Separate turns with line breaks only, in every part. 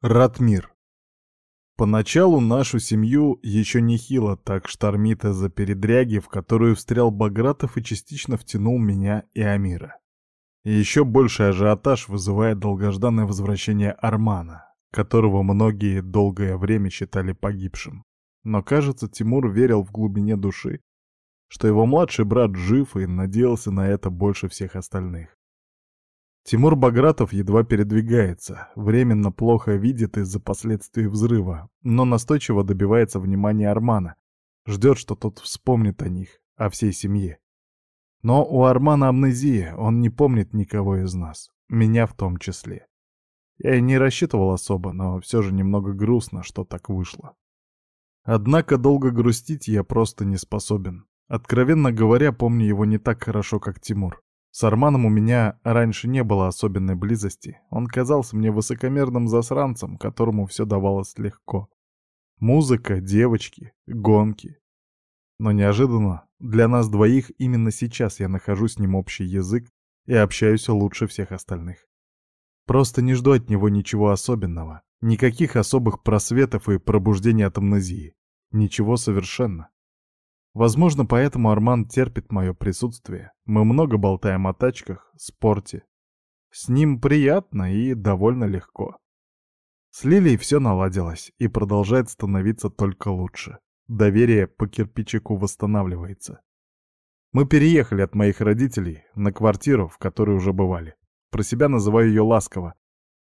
Ратмир. Поначалу нашу семью еще не хило так штормит из-за передряги, в которую встрял Багратов и частично втянул меня и Амира. И еще больший ажиотаж вызывает долгожданное возвращение Армана, которого многие долгое время считали погибшим. Но, кажется, Тимур верил в глубине души, что его младший брат жив и надеялся на это больше всех остальных. Тимур Багратов едва передвигается, временно плохо видит из-за последствий взрыва, но настойчиво добивается внимания Армана, ждет, что тот вспомнит о них, о всей семье. Но у Армана амнезия, он не помнит никого из нас, меня в том числе. Я и не рассчитывал особо, но все же немного грустно, что так вышло. Однако долго грустить я просто не способен. Откровенно говоря, помню его не так хорошо, как Тимур. С Арманом у меня раньше не было особенной близости. Он казался мне высокомерным засранцем, которому все давалось легко. Музыка, девочки, гонки. Но неожиданно для нас двоих именно сейчас я нахожу с ним общий язык и общаюсь лучше всех остальных. Просто не жду от него ничего особенного, никаких особых просветов и пробуждений от амнезии. Ничего совершенно. Возможно, поэтому Арман терпит мое присутствие. Мы много болтаем о тачках, спорте. С ним приятно и довольно легко. С Лилией все наладилось и продолжает становиться только лучше. Доверие по кирпичику восстанавливается. Мы переехали от моих родителей на квартиру, в которой уже бывали. Про себя называю ее ласково.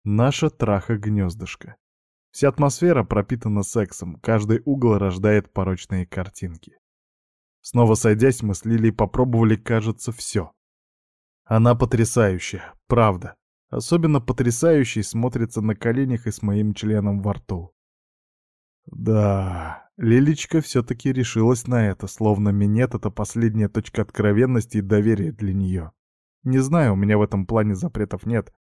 Наша траха-гнездышко. Вся атмосфера пропитана сексом, каждый угол рождает порочные картинки. Снова сойдясь, мы с Лилей попробовали, кажется, все. Она потрясающая, правда. Особенно потрясающей смотрится на коленях и с моим членом во рту. Да, Лилечка все-таки решилась на это, словно минет — это последняя точка откровенности и доверия для нее. Не знаю, у меня в этом плане запретов нет.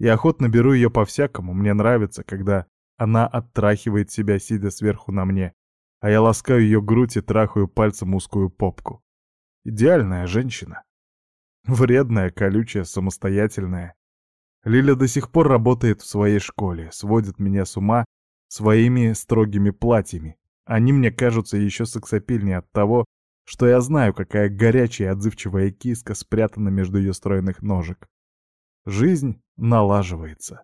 Я охотно беру ее по-всякому, мне нравится, когда она оттрахивает себя, сидя сверху на мне, а я ласкаю ее грудь и трахаю пальцем узкую попку. Идеальная женщина. Вредная, колючая, самостоятельная. Лиля до сих пор работает в своей школе, сводит меня с ума своими строгими платьями. Они мне кажутся еще сексапильнее от того, что я знаю, какая горячая и отзывчивая киска спрятана между ее стройных ножек. Жизнь налаживается.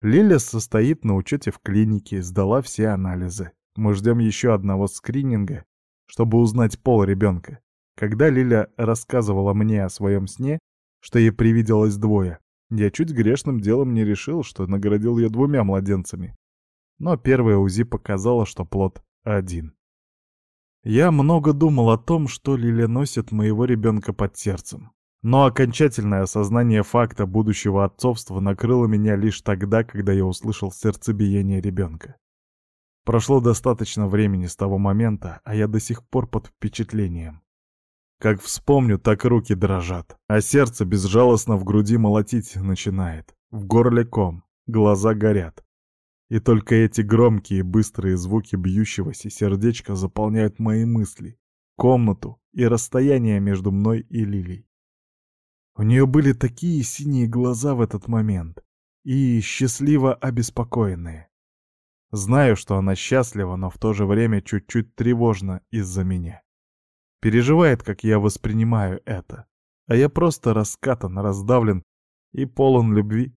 Лиля состоит на учете в клинике, сдала все анализы. Мы ждем еще одного скрининга, чтобы узнать пол ребенка. Когда Лиля рассказывала мне о своем сне, что ей привиделось двое, я чуть грешным делом не решил, что наградил ее двумя младенцами. Но первое УЗИ показало, что плод один. Я много думал о том, что Лиля носит моего ребенка под сердцем. Но окончательное осознание факта будущего отцовства накрыло меня лишь тогда, когда я услышал сердцебиение ребенка. Прошло достаточно времени с того момента, а я до сих пор под впечатлением. Как вспомню, так руки дрожат, а сердце безжалостно в груди молотить начинает. В горле ком, глаза горят. И только эти громкие быстрые звуки бьющегося сердечка заполняют мои мысли, комнату и расстояние между мной и Лилей. У нее были такие синие глаза в этот момент и счастливо обеспокоенные. Знаю, что она счастлива, но в то же время чуть-чуть тревожна из-за меня. Переживает, как я воспринимаю это. А я просто раскатан, раздавлен и полон любви.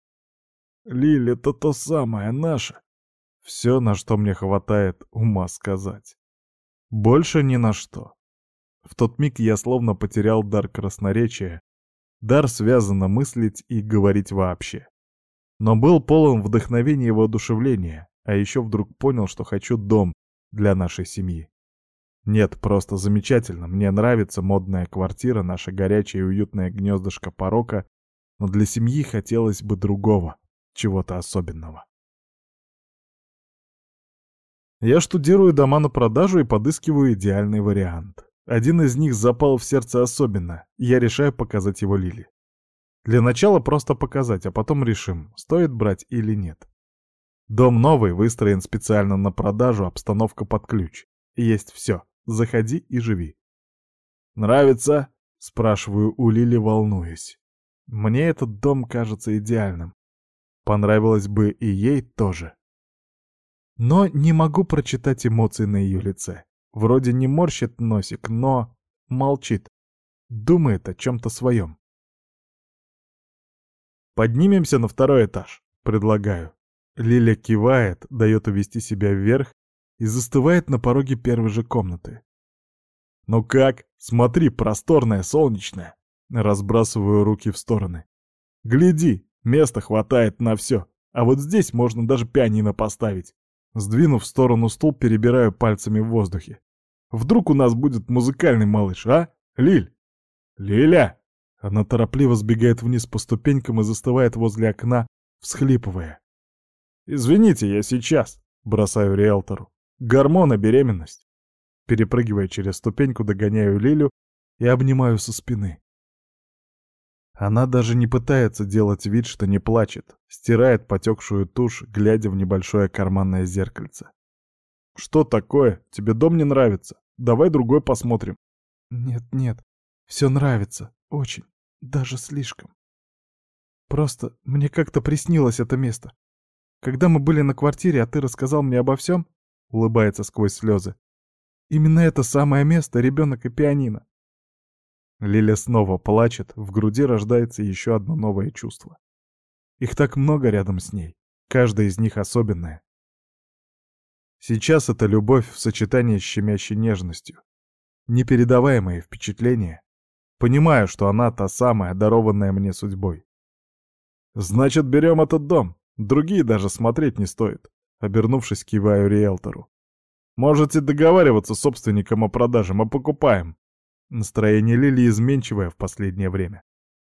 Лиль, это то самое, наше. Все, на что мне хватает ума сказать. Больше ни на что. В тот миг я словно потерял дар красноречия, дар связано мыслить и говорить вообще. Но был полон вдохновения и воодушевления, а еще вдруг понял, что хочу дом для нашей семьи. Нет, просто замечательно. Мне нравится модная квартира, наше горячее и уютное гнездышко порока, но для семьи хотелось бы другого, чего-то особенного. Я штудирую дома на продажу и подыскиваю идеальный вариант. Один из них запал в сердце особенно, и я решаю показать его Лили. Для начала просто показать, а потом решим, стоит брать или нет. Дом новый, выстроен специально на продажу, обстановка под ключ. Есть все. Заходи и живи. Нравится? Спрашиваю у Лили, волнуюсь. Мне этот дом кажется идеальным. Понравилось бы и ей тоже. Но не могу прочитать эмоции на ее лице. Вроде не морщит носик, но молчит. Думает о чем-то своем. Поднимемся на второй этаж, предлагаю. Лилия кивает, дает увести себя вверх и застывает на пороге первой же комнаты. «Ну как? Смотри, просторная, солнечная!» Разбрасываю руки в стороны. «Гляди, места хватает на все, а вот здесь можно даже пианино поставить!» Сдвинув в сторону стул, перебираю пальцами в воздухе. «Вдруг у нас будет музыкальный малыш, а, Лиль?» «Лиля!» Она торопливо сбегает вниз по ступенькам и застывает возле окна, всхлипывая. «Извините, я сейчас», — бросаю риэлтору. гормона беременность». Перепрыгивая через ступеньку, догоняю Лилю и обнимаю со спины. Она даже не пытается делать вид, что не плачет, стирает потекшую тушь, глядя в небольшое карманное зеркальце. «Что такое? Тебе дом не нравится? Давай другой посмотрим». «Нет-нет, все нравится. Очень. Даже слишком. Просто мне как-то приснилось это место. Когда мы были на квартире, а ты рассказал мне обо всем, улыбается сквозь слезы. Именно это самое место, ребенок и пианино. Лиля снова плачет, в груди рождается еще одно новое чувство. Их так много рядом с ней, каждая из них особенная. Сейчас это любовь в сочетании с щемящей нежностью. Непередаваемые впечатления. Понимаю, что она та самая, дарованная мне судьбой. «Значит, берем этот дом», Другие даже смотреть не стоит, обернувшись, киваю риэлтору. Можете договариваться с собственником о продаже, мы покупаем. Настроение Лили изменчивое в последнее время.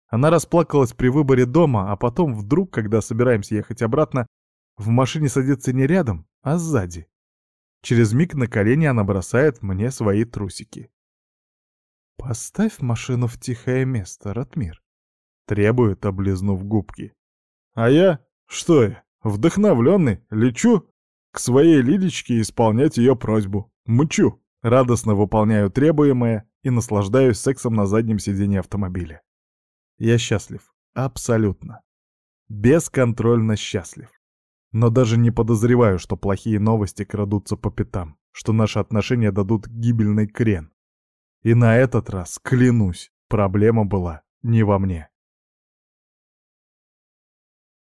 Она расплакалась при выборе дома, а потом вдруг, когда собираемся ехать обратно, в машине садится не рядом, а сзади. Через миг на колени она бросает мне свои трусики. «Поставь машину в тихое место, Ратмир», — требует, облизнув губки. «А я что я, вдохновленный, лечу к своей Лидичке исполнять ее просьбу. мучу, Радостно выполняю требуемое и наслаждаюсь сексом на заднем сиденье автомобиля. Я счастлив. Абсолютно. Бесконтрольно счастлив. Но даже не подозреваю, что плохие новости крадутся по пятам, что наши отношения дадут гибельный крен. И на этот раз, клянусь, проблема была не во мне.